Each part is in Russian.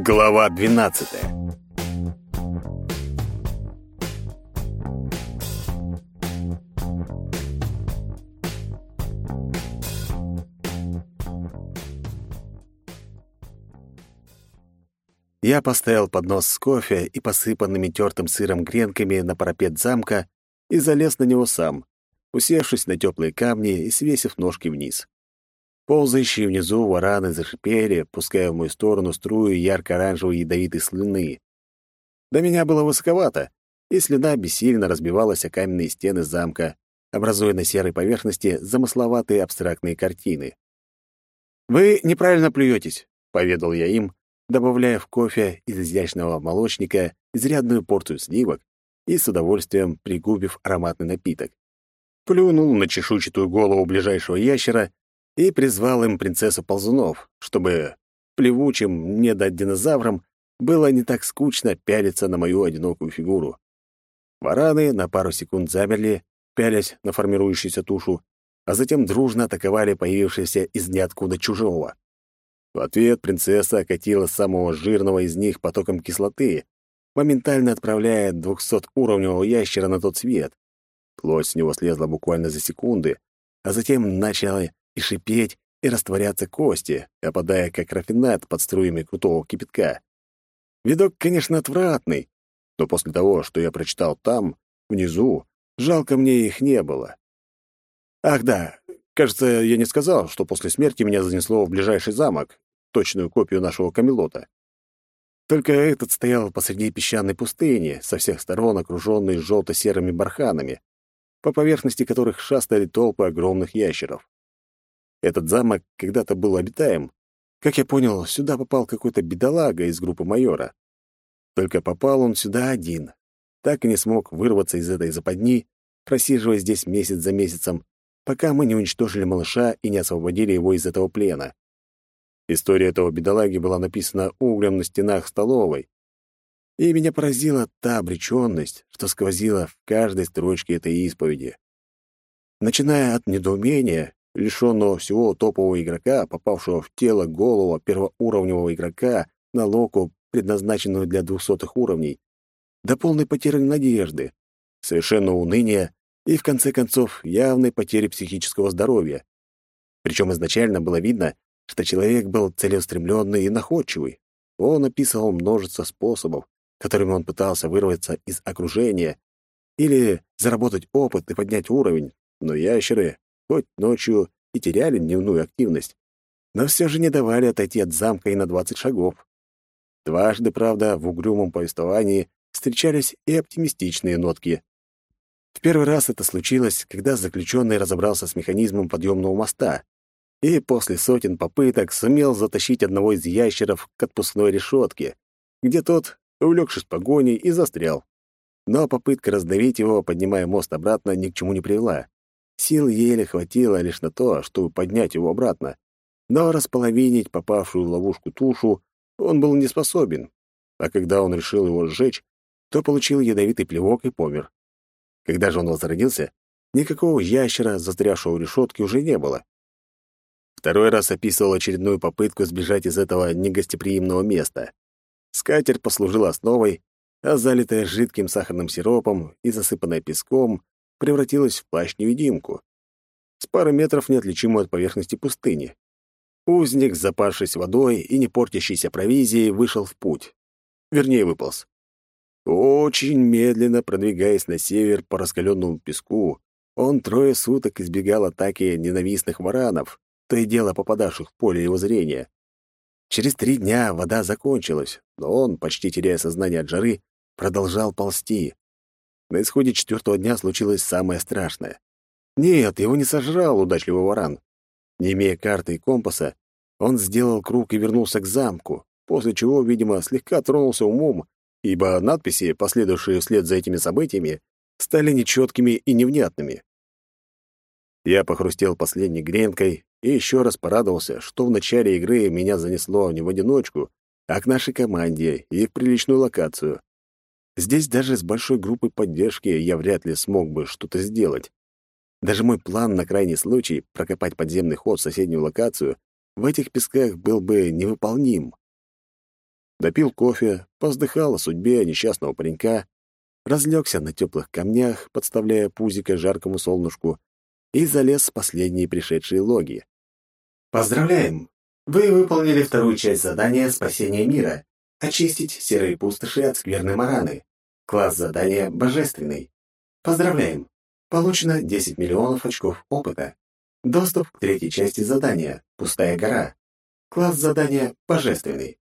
Глава 12. Я поставил поднос с кофе и посыпанными тертым сыром гренками на парапет замка и залез на него сам, усевшись на теплые камни и свесив ножки вниз. Ползающие внизу вараны зашипели, пуская в мою сторону струю ярко-оранжевой ядовитой слюны. До меня было высоковато, и слюна бессильно разбивалась о каменные стены замка, образуя на серой поверхности замысловатые абстрактные картины. «Вы неправильно плюетесь», — поведал я им, добавляя в кофе из изящного молочника изрядную порцию сливок и с удовольствием пригубив ароматный напиток. Плюнул на чешуйчатую голову ближайшего ящера и призвал им принцессу ползунов, чтобы плевучим недодинозаврам было не так скучно пялиться на мою одинокую фигуру. Вараны на пару секунд замерли, пялясь на формирующуюся тушу, а затем дружно атаковали появившегося из ниоткуда чужого. В ответ принцесса окатила самого жирного из них потоком кислоты, моментально отправляя двухсотуровневого ящера на тот свет. Плоть с него слезла буквально за секунды, а затем начала и шипеть, и растворяться кости, опадая как рафинат под струями крутого кипятка. Видок, конечно, отвратный, но после того, что я прочитал там, внизу, жалко мне их не было. Ах да, кажется, я не сказал, что после смерти меня занесло в ближайший замок, точную копию нашего Камелота. Только этот стоял посреди песчаной пустыни, со всех сторон окруженный желто-серыми барханами, по поверхности которых шастали толпы огромных ящеров. Этот замок когда-то был обитаем. Как я понял, сюда попал какой-то бедолага из группы майора. Только попал он сюда один. Так и не смог вырваться из этой западни, просиживая здесь месяц за месяцем, пока мы не уничтожили малыша и не освободили его из этого плена. История этого бедолаги была написана углем на стенах столовой. И меня поразила та обреченность, что сквозила в каждой строчке этой исповеди. Начиная от недоумения, лишенного всего топового игрока, попавшего в тело голого первоуровневого игрока на локу, предназначенную для двухсотых уровней, до полной потери надежды, совершенного уныния и, в конце концов, явной потери психического здоровья. Причем изначально было видно, что человек был целеустремленный и находчивый. Он описывал множество способов, которыми он пытался вырваться из окружения или заработать опыт и поднять уровень, но ящеры хоть ночью и теряли дневную активность, но все же не давали отойти от замка и на двадцать шагов. Дважды, правда, в угрюмом повествовании встречались и оптимистичные нотки. В первый раз это случилось, когда заключенный разобрался с механизмом подъемного моста и после сотен попыток сумел затащить одного из ящеров к отпускной решетке, где тот, увлекшись погоней, и застрял. Но попытка раздавить его, поднимая мост обратно, ни к чему не привела. Сил еле хватило лишь на то, чтобы поднять его обратно. Но располовинить попавшую в ловушку тушу он был не способен. А когда он решил его сжечь, то получил ядовитый плевок и помер. Когда же он возродился, никакого ящера, застрявшего в решетке, уже не было. Второй раз описывал очередную попытку сбежать из этого негостеприимного места. Скатерть послужила основой, а залитая жидким сахарным сиропом и засыпанная песком, превратилась в плащ-невидимку, с пары метров неотличимую от поверхности пустыни. Узник, запавшись водой и не портящейся провизией, вышел в путь. Вернее, выполз. Очень медленно продвигаясь на север по раскаленному песку, он трое суток избегал атаки ненавистных варанов, то и дело попадавших в поле его зрения. Через три дня вода закончилась, но он, почти теряя сознание от жары, продолжал ползти, на исходе четвертого дня случилось самое страшное. Нет, его не сожрал удачливый варан. Не имея карты и компаса, он сделал круг и вернулся к замку, после чего, видимо, слегка тронулся умом, ибо надписи, последовавшие вслед за этими событиями, стали нечеткими и невнятными. Я похрустел последней гренкой и еще раз порадовался, что в начале игры меня занесло не в одиночку, а к нашей команде и в приличную локацию. Здесь даже с большой группой поддержки я вряд ли смог бы что-то сделать. Даже мой план на крайний случай прокопать подземный ход в соседнюю локацию в этих песках был бы невыполним. Допил кофе, поздыхал о судьбе несчастного паренька, разлегся на теплых камнях, подставляя пузико жаркому солнышку, и залез в последние пришедшие логи. Поздравляем! Вы выполнили вторую часть задания «Спасение мира». Очистить серые пустоши от скверной мараны. Класс задания «Божественный». Поздравляем! Получено 10 миллионов очков опыта. Доступ к третьей части задания «Пустая гора». Класс задания «Божественный».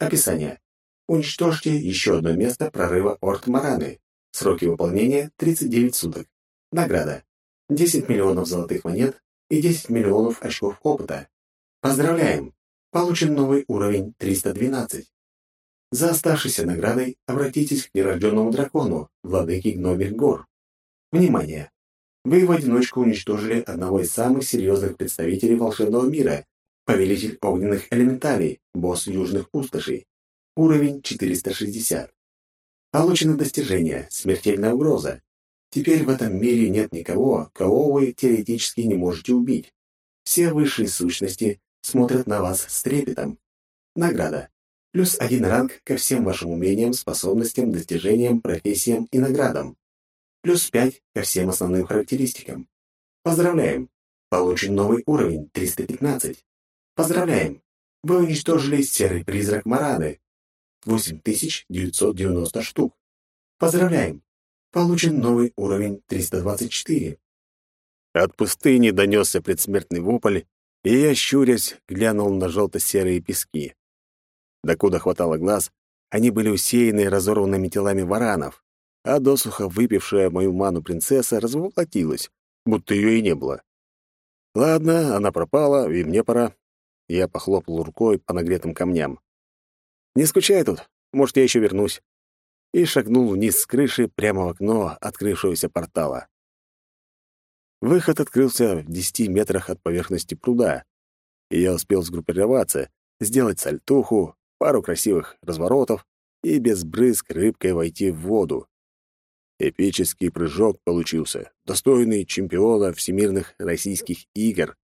Описание. Уничтожьте еще одно место прорыва Орд Мараны. Сроки выполнения 39 суток. Награда. 10 миллионов золотых монет и 10 миллионов очков опыта. Поздравляем! Получен новый уровень 312. За оставшейся наградой обратитесь к нерожденному дракону, владыке гномих гор. Внимание! Вы в одиночку уничтожили одного из самых серьезных представителей волшебного мира, повелитель огненных элементалей, босс южных пустошей. Уровень 460. Получено достижение «Смертельная угроза». Теперь в этом мире нет никого, кого вы теоретически не можете убить. Все высшие сущности смотрят на вас с трепетом. Награда. Плюс один ранг ко всем вашим умениям, способностям, достижениям, профессиям и наградам. Плюс пять ко всем основным характеристикам. Поздравляем! Получен новый уровень 315. Поздравляем! Вы уничтожили серый призрак Мараны. 8990 штук. Поздравляем! Получен новый уровень 324. От пустыни донесся предсмертный вопль, и я, щурясь, глянул на желто-серые пески. Докуда хватало глаз, они были усеяны разорванными телами варанов, а досуха выпившая мою ману принцесса развоплотилась, будто ее и не было. Ладно, она пропала, и мне пора. Я похлопал рукой по нагретым камням. Не скучай тут, может, я еще вернусь. И шагнул вниз с крыши прямо в окно открывшегося портала. Выход открылся в десяти метрах от поверхности пруда, и я успел сгруппироваться, сделать сальтуху, пару красивых разворотов и без брызг рыбкой войти в воду. Эпический прыжок получился, достойный чемпиона всемирных российских игр.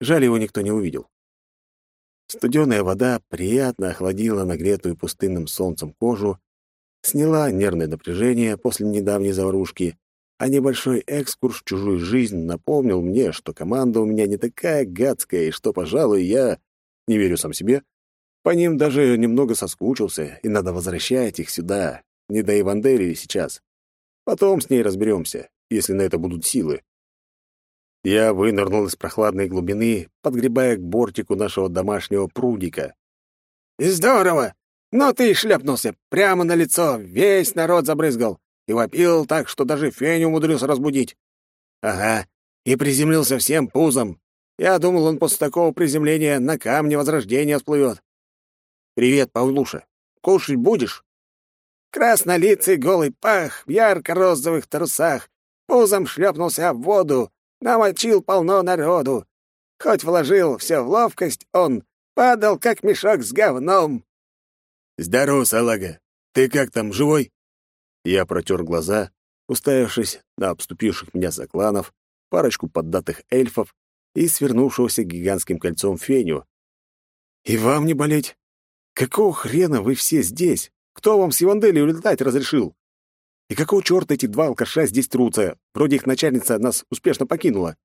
Жаль, его никто не увидел. Студеная вода приятно охладила нагретую пустынным солнцем кожу, сняла нервное напряжение после недавней заварушки, а небольшой экскурс в чужую жизнь напомнил мне, что команда у меня не такая гадская, и что, пожалуй, я, не верю сам себе, по ним даже немного соскучился, и надо возвращать их сюда, не до Иванделии сейчас. Потом с ней разберемся, если на это будут силы. Я вынырнул из прохладной глубины, подгребая к бортику нашего домашнего прудика. «Здорово! Но ты и шлепнулся прямо на лицо, весь народ забрызгал и вопил так, что даже Феню умудрился разбудить. Ага, и приземлился всем пузом. Я думал, он после такого приземления на камне возрождения всплывет. Привет, Павлуша. Кушать будешь? Краснолицый голый пах в ярко-розовых трусах, пузом шлепнулся в воду, намочил полно народу. Хоть вложил все в ловкость, он падал, как мешок с говном. «Здорово, салага. Ты как там, живой?» Я протер глаза, уставившись на обступивших меня закланов, парочку поддатых эльфов и свернувшегося гигантским кольцом феню. «И вам не болеть? Какого хрена вы все здесь? Кто вам с Ивандели улетать разрешил? И какого черта эти два алкаша здесь трутся? Вроде их начальница нас успешно покинула.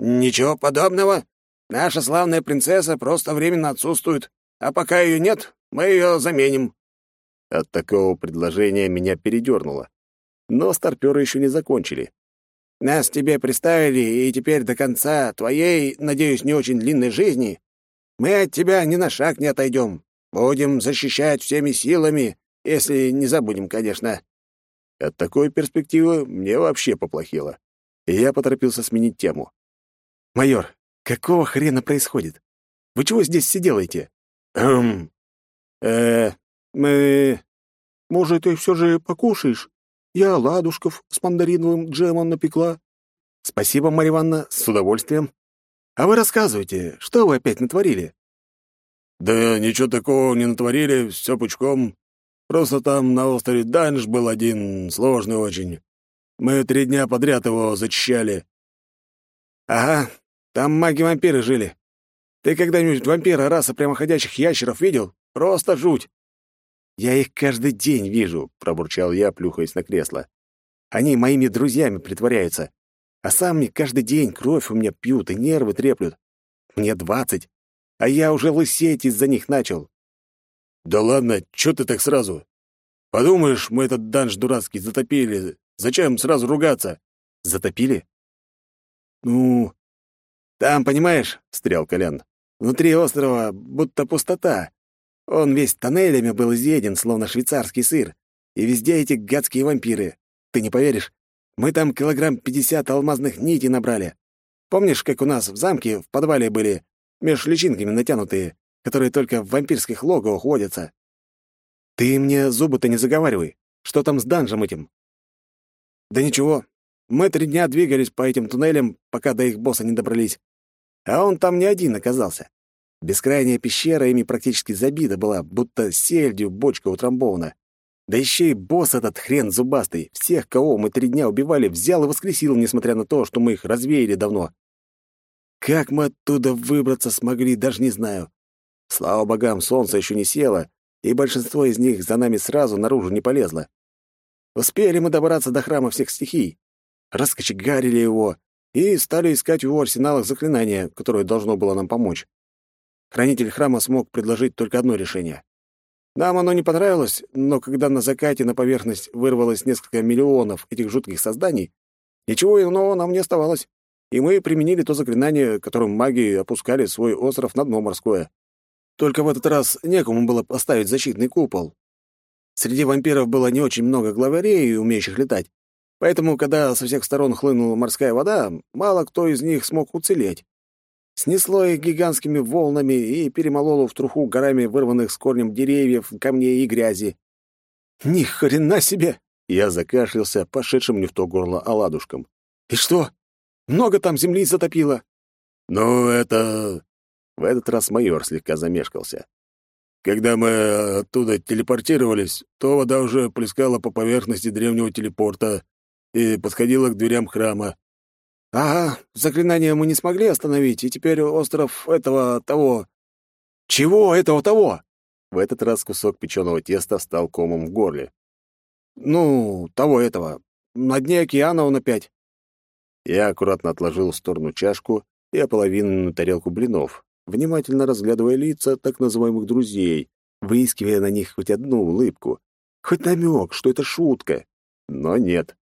Ничего подобного. Наша славная принцесса просто временно отсутствует. А пока ее нет, мы ее заменим. От такого предложения меня передернуло. Но старперы еще не закончили. Нас тебе приставили, и теперь до конца твоей, надеюсь, не очень длинной жизни мы от тебя ни на шаг не отойдем. Будем защищать всеми силами, если не забудем, конечно». От такой перспективы мне вообще поплохело, и я поторопился сменить тему. «Майор, какого хрена происходит? Вы чего здесь все делаете?» «Эм... Э... Мы... Может, ты все же покушаешь? Я ладушков с мандариновым джемом напекла». «Спасибо, Марья Ивановна, с удовольствием. А вы рассказывайте, что вы опять натворили?» «Да ничего такого не натворили, все пучком. Просто там на острове Данж был один, сложный очень. Мы три дня подряд его зачищали». «Ага, там маги-вампиры жили. Ты когда-нибудь вампира раса прямоходящих ящеров видел? Просто жуть. «Я их каждый день вижу», — пробурчал я, плюхаясь на кресло. «Они моими друзьями притворяются, а сами каждый день кровь у меня пьют и нервы треплют. Мне двадцать, а я уже лысеть из-за них начал». «Да ладно, чё ты так сразу? Подумаешь, мы этот данж дурацкий затопили. Зачем сразу ругаться?» «Затопили?» «Ну, там, понимаешь, — встрял Колян, — внутри острова будто пустота. Он весь тоннелями был изъеден, словно швейцарский сыр. И везде эти гадские вампиры. Ты не поверишь, мы там килограмм пятьдесят алмазных нитей набрали. Помнишь, как у нас в замке в подвале были меж личинками натянутые, которые только в вампирских логовах водятся? Ты мне зубы-то не заговаривай. Что там с данжем этим? Да ничего. Мы три дня двигались по этим туннелям, пока до их босса не добрались. А он там не один оказался. Бескрайняя пещера ими практически забита была, будто сельдью бочка утрамбована. Да еще и босс этот хрен зубастый, всех, кого мы три дня убивали, взял и воскресил, несмотря на то, что мы их развеяли давно. Как мы оттуда выбраться смогли, даже не знаю. Слава богам, солнце еще не село, и большинство из них за нами сразу наружу не полезло. Успели мы добраться до храма всех стихий, раскочегарили его и стали искать в его арсеналах заклинания, которое должно было нам помочь. Хранитель храма смог предложить только одно решение. Нам оно не понравилось, но когда на закате на поверхность вырвалось несколько миллионов этих жутких созданий, ничего иного нам не оставалось, и мы применили то заклинание, которым маги опускали свой остров на дно морское. Только в этот раз некому было поставить защитный купол. Среди вампиров было не очень много главарей, умеющих летать, поэтому, когда со всех сторон хлынула морская вода, мало кто из них смог уцелеть снесло их гигантскими волнами и перемололо в труху горами вырванных с корнем деревьев, камней и грязи. «Ни хрена себе!» — я закашлялся, пошедшим не в то горло оладушком. «И что? Много там земли затопило?» «Ну, это...» В этот раз майор слегка замешкался. «Когда мы оттуда телепортировались, то вода уже плескала по поверхности древнего телепорта и подходила к дверям храма. «Ага, заклинание мы не смогли остановить, и теперь остров этого того...» «Чего этого того?» В этот раз кусок печеного теста стал комом в горле. «Ну, того этого. На дне океана он опять». Я аккуратно отложил в сторону чашку и ополовиненную тарелку блинов, внимательно разглядывая лица так называемых друзей, выискивая на них хоть одну улыбку, хоть намек, что это шутка. Но нет.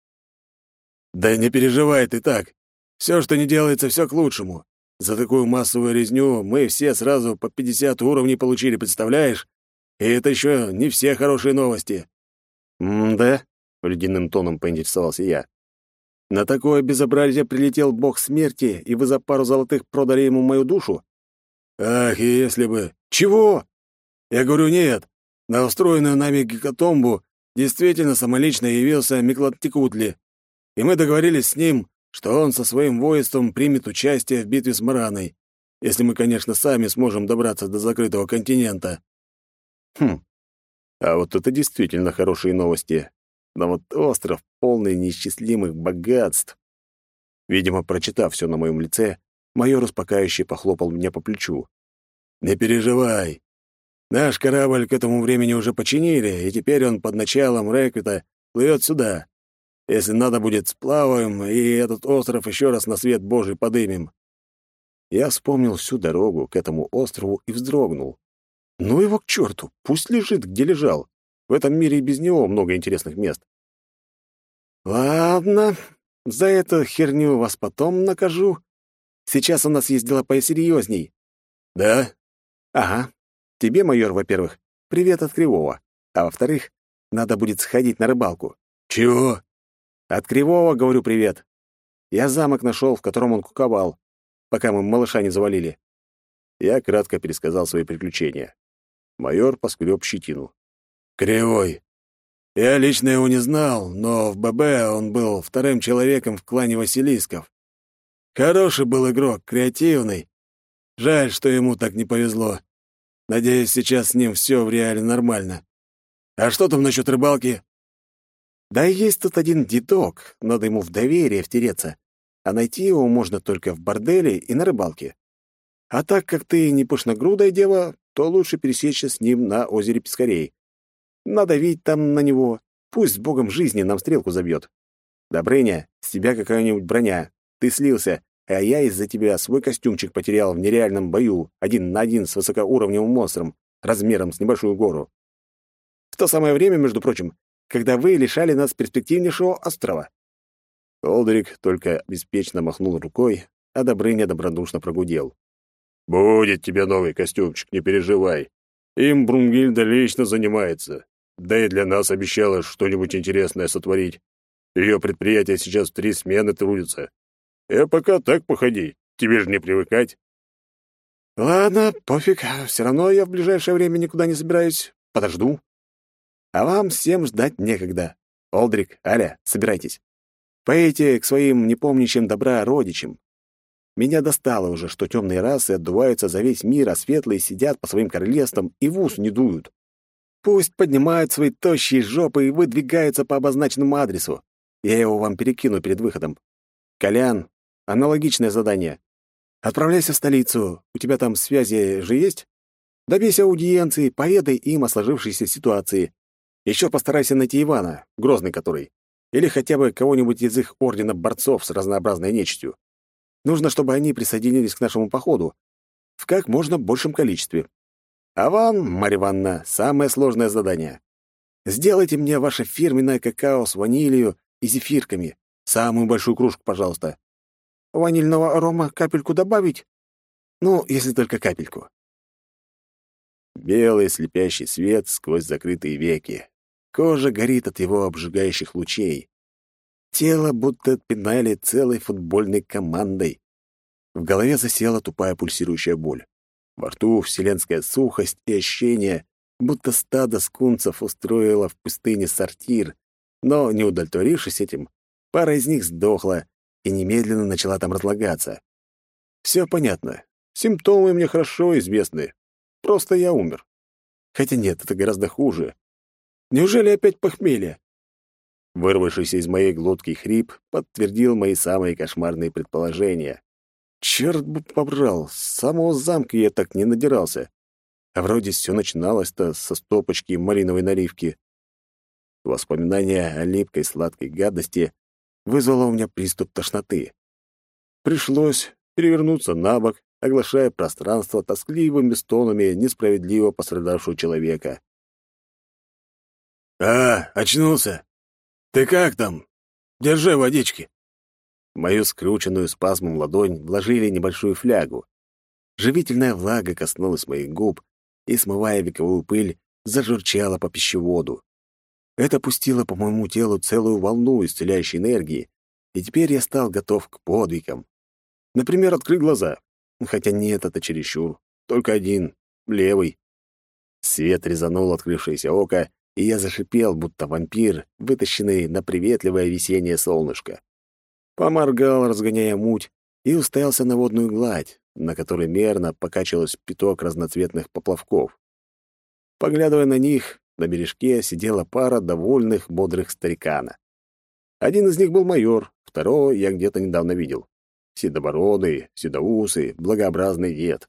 «Да не переживай ты так. Все, что не делается, все к лучшему. За такую массовую резню мы все сразу по 50 уровней получили, представляешь? И это еще не все хорошие новости». «М-да?» — ледяным тоном поинтересовался я. «На такое безобразие прилетел бог смерти, и вы за пару золотых продали ему мою душу?» «Ах, если бы...» «Чего?» «Я говорю, нет. На устроенную нами гекатомбу действительно самолично явился Миклаттикутли, и мы договорились с ним, что он со своим воинством примет участие в битве с Мараной, если мы, конечно, сами сможем добраться до закрытого континента. Хм, а вот это действительно хорошие новости. Но вот остров, полный неисчислимых богатств. Видимо, прочитав все на моем лице, майор успокаивающе похлопал меня по плечу. «Не переживай. Наш корабль к этому времени уже починили, и теперь он под началом Реквита плывет сюда. Если надо будет, сплаваем, и этот остров еще раз на свет Божий подымем». Я вспомнил всю дорогу к этому острову и вздрогнул. Ну его к черту, пусть лежит, где лежал. В этом мире и без него много интересных мест. Ладно, за эту херню вас потом накажу. Сейчас у нас есть дела посерьезней. Да? Ага. Тебе, майор, во-первых, привет от Кривого. А во-вторых, надо будет сходить на рыбалку. Чего? От Кривого говорю привет. Я замок нашел, в котором он куковал, пока мы малыша не завалили. Я кратко пересказал свои приключения. Майор поскреб щетину. «Кривой. Я лично его не знал, но в ББ он был вторым человеком в клане Василисков. Хороший был игрок, креативный. Жаль, что ему так не повезло. Надеюсь, сейчас с ним все в реале нормально. А что там насчет рыбалки?» Да есть тут один дедок, надо ему в доверие втереться, а найти его можно только в борделе и на рыбалке. А так как ты не пышногрудая дева, то лучше пересечься с ним на озере Пискарей. Надавить там на него. Пусть с богом жизни нам стрелку забьет. Добрыня, с тебя какая-нибудь броня. Ты слился, а я из-за тебя свой костюмчик потерял в нереальном бою, один на один с высокоуровневым монстром, размером с небольшую гору. В то самое время, между прочим, когда вы лишали нас перспективнейшего острова. Олдрик только беспечно махнул рукой, а Добрыня добродушно прогудел. «Будет тебе новый костюмчик, не переживай. Им Брунгильда лично занимается. Да и для нас обещала что-нибудь интересное сотворить. Ее предприятие сейчас в три смены трудится. Я пока так походи, тебе же не привыкать». «Ладно, пофиг, все равно я в ближайшее время никуда не собираюсь. Подожду. А вам всем ждать некогда. Олдрик, Аля, собирайтесь. Поедете к своим непомнящим добра родичам. Меня достало уже, что темные расы отдуваются за весь мир, а светлые сидят по своим королевствам и в ус не дуют. Пусть поднимают свои тощие жопы и выдвигаются по обозначенному адресу. Я его вам перекину перед выходом. Колян, аналогичное задание. Отправляйся в столицу. У тебя там связи же есть? Добейся аудиенции, поведай им о сложившейся ситуации. Еще постарайся найти Ивана, грозный который. Или хотя бы кого-нибудь из их ордена борцов с разнообразной нечистью. Нужно, чтобы они присоединились к нашему походу в как можно большем количестве. А вам, Марья Ивановна, самое сложное задание. Сделайте мне ваше фирменное какао с ванилью и зефирками. Самую большую кружку, пожалуйста. Ванильного арома капельку добавить? Ну, если только капельку. Белый слепящий свет сквозь закрытые веки. Кожа горит от его обжигающих лучей. Тело будто пинали целой футбольной командой. В голове засела тупая пульсирующая боль. Во рту вселенская сухость и ощущение, будто стадо скунцев устроило в пустыне сортир, но, не удовлетворившись этим, пара из них сдохла и немедленно начала там разлагаться. Все понятно. Симптомы мне хорошо известны. Просто я умер. Хотя нет, это гораздо хуже. Неужели опять похмелье? Вырвавшийся из моей глотки хрип подтвердил мои самые кошмарные предположения. Черт бы побрал, с самого замка я так не надирался. А вроде все начиналось-то со стопочки малиновой наливки. Воспоминание о липкой сладкой гадости вызвало у меня приступ тошноты. Пришлось перевернуться на бок, оглашая пространство тоскливыми стонами несправедливо пострадавшего человека. «А, очнулся!» «Ты как там? Держи водички!» Мою скрученную спазмом ладонь вложили небольшую флягу. Живительная влага коснулась моих губ и, смывая вековую пыль, зажурчала по пищеводу. Это пустило по моему телу целую волну исцеляющей энергии, и теперь я стал готов к подвигам. Например, открыть глаза. Хотя нет, это чересчур. Только один, левый. Свет резанул открывшееся око, и я зашипел, будто вампир, вытащенный на приветливое весеннее солнышко. Поморгал, разгоняя муть, и уставился на водную гладь, на которой мерно покачивалось пяток разноцветных поплавков. Поглядывая на них, на бережке сидела пара довольных, бодрых старикана. Один из них был майор, второго я где-то недавно видел. Седобородый, седоусый, благообразный дед.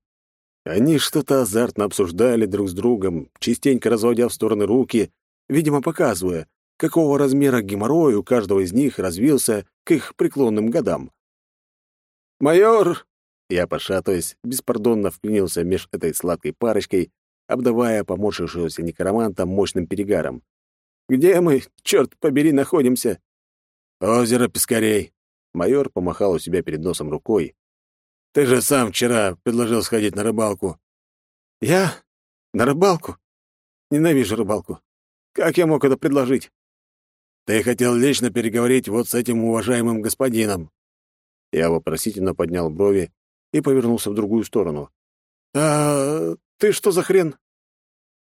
Они что-то азартно обсуждали друг с другом, частенько разводя в стороны руки, видимо, показывая, какого размера геморрой у каждого из них развился к их преклонным годам. «Майор!» Я, пошатываясь, беспардонно вклинился меж этой сладкой парочкой, обдавая поморщившегося некроманта мощным перегаром. «Где мы, черт побери, находимся?» «Озеро Пескарей». Майор помахал у себя перед носом рукой, ты же сам вчера предложил сходить на рыбалку. Я? На рыбалку? Ненавижу рыбалку. Как я мог это предложить? Ты хотел лично переговорить вот с этим уважаемым господином. Я вопросительно поднял брови и повернулся в другую сторону. «А ты что за хрен?»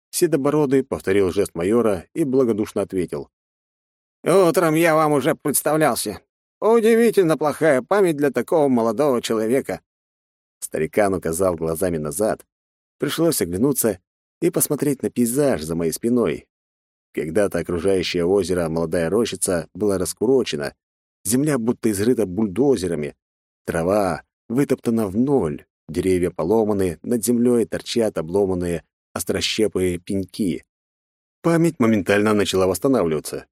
Седобородый повторил жест майора и благодушно ответил. «Утром я вам уже представлялся. Удивительно плохая память для такого молодого человека. Старикан указал глазами назад. Пришлось оглянуться и посмотреть на пейзаж за моей спиной. Когда-то окружающее озеро молодая рощица была раскурочена, земля будто изрыта бульдозерами, трава вытоптана в ноль, деревья поломаны, над землей торчат обломанные острощепые пеньки. Память моментально начала восстанавливаться.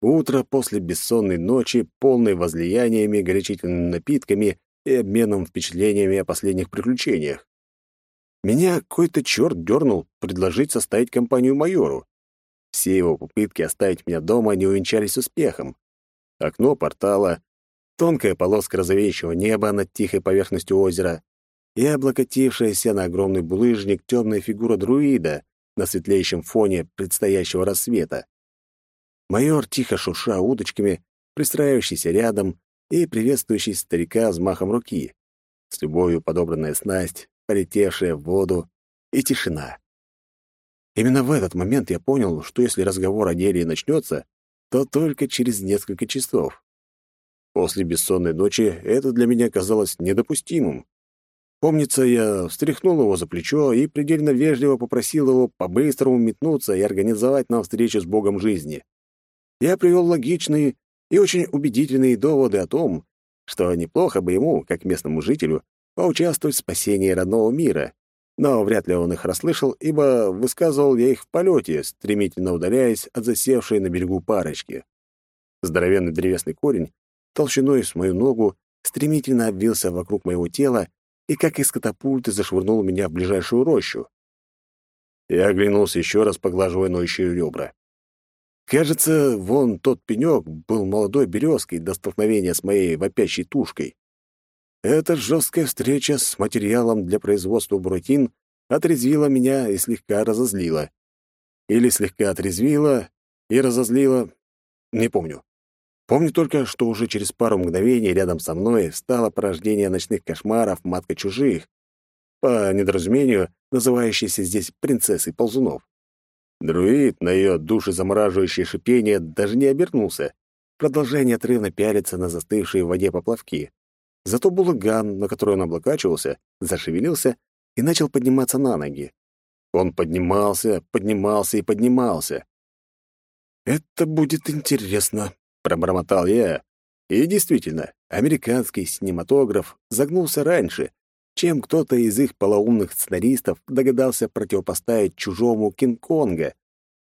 Утро после бессонной ночи, полной возлияниями, горячительными напитками и обменом впечатлениями о последних приключениях. Меня какой-то черт дернул предложить составить компанию майору. Все его попытки оставить меня дома не увенчались успехом. Окно портала, тонкая полоска розовеющего неба над тихой поверхностью озера и облокотившаяся на огромный булыжник темная фигура друида, на светлеющем фоне предстоящего рассвета. Майор, тихо шурша удочками, пристраивающийся рядом и приветствующий старика взмахом руки. С любовью подобранная снасть, полетевшая в воду и тишина. Именно в этот момент я понял, что если разговор о деле начнется, то только через несколько часов. После бессонной ночи это для меня казалось недопустимым. Помнится, я встряхнул его за плечо и предельно вежливо попросил его по-быстрому метнуться и организовать нам встречу с Богом жизни. Я привел логичные и очень убедительные доводы о том, что неплохо бы ему, как местному жителю, поучаствовать в спасении родного мира, но вряд ли он их расслышал, ибо высказывал я их в полете, стремительно удаляясь от засевшей на берегу парочки. Здоровенный древесный корень, толщиной с мою ногу, стремительно обвился вокруг моего тела и как из катапульты зашвырнул меня в ближайшую рощу. Я оглянулся еще раз, поглаживая ноющие ребра. Кажется, вон тот пенек был молодой березкой до столкновения с моей вопящей тушкой. Эта жесткая встреча с материалом для производства буратин отрезвила меня и слегка разозлила. Или слегка отрезвила и разозлила, не помню. Помню только, что уже через пару мгновений рядом со мной стало порождение ночных кошмаров матка чужих, по недоразумению называющейся здесь принцессой ползунов. Друид на ее душезамораживающее шипение даже не обернулся, продолжая неотрывно пялиться на застывшие в воде поплавки. Зато булыган, на который он облокачивался, зашевелился и начал подниматься на ноги. Он поднимался, поднимался и поднимался. «Это будет интересно», Пробормотал я. И действительно, американский синематограф загнулся раньше, чем кто-то из их полоумных сценаристов догадался противопоставить чужому Кинг-Конга.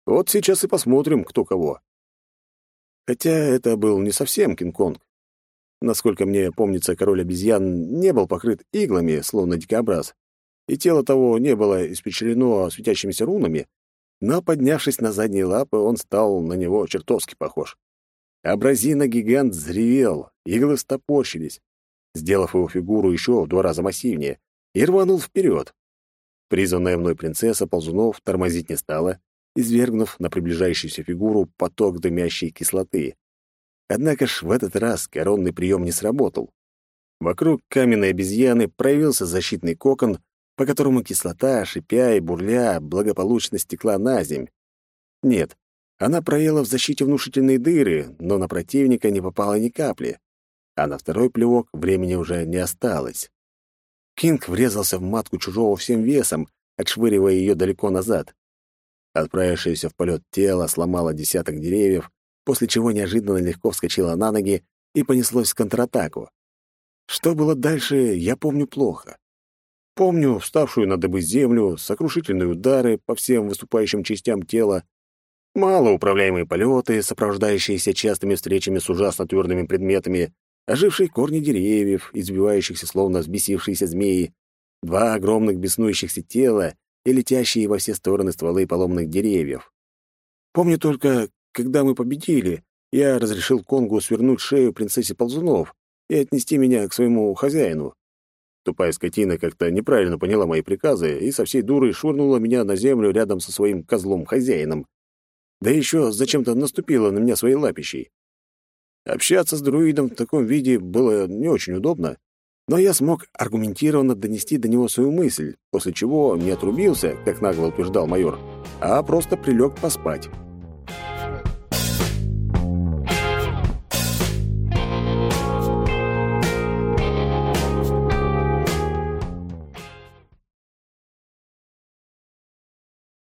Вот сейчас и посмотрим, кто кого. Хотя это был не совсем Кинг-Конг. Насколько мне помнится, король обезьян не был покрыт иглами, словно дикобраз, и тело того не было испечрено светящимися рунами, но, поднявшись на задние лапы, он стал на него чертовски похож. Абразина-гигант взревел, иглы стопорщились, сделав его фигуру еще в два раза массивнее, и рванул вперед. Призванная мной принцесса ползунов тормозить не стала, извергнув на приближающуюся фигуру поток дымящей кислоты. Однако ж в этот раз коронный прием не сработал. Вокруг каменной обезьяны проявился защитный кокон, по которому кислота, шипя и бурля, благополучно стекла на земь. Нет, она проела в защите внушительные дыры, но на противника не попало ни капли. А на второй плевок времени уже не осталось. Кинг врезался в матку чужого всем весом, отшвыривая ее далеко назад. Отправившееся в полет тело сломало десяток деревьев, после чего неожиданно легко вскочило на ноги и понеслось в контратаку. Что было дальше, я помню плохо. Помню вставшую на дыбы землю, сокрушительные удары по всем выступающим частям тела, малоуправляемые полеты, сопровождающиеся частыми встречами с ужасно твердыми предметами, ожившие корни деревьев, избивающихся словно взбесившиеся змеи, два огромных беснующихся тела и летящие во все стороны стволы поломных деревьев. Помню только, когда мы победили, я разрешил Конгу свернуть шею принцессе ползунов и отнести меня к своему хозяину. Тупая скотина как-то неправильно поняла мои приказы и со всей дурой швырнула меня на землю рядом со своим козлом-хозяином, да еще зачем-то наступила на меня своей лапищей. Общаться с друидом в таком виде было не очень удобно, но я смог аргументированно донести до него свою мысль, после чего не отрубился, как нагло утверждал майор, а просто прилег поспать.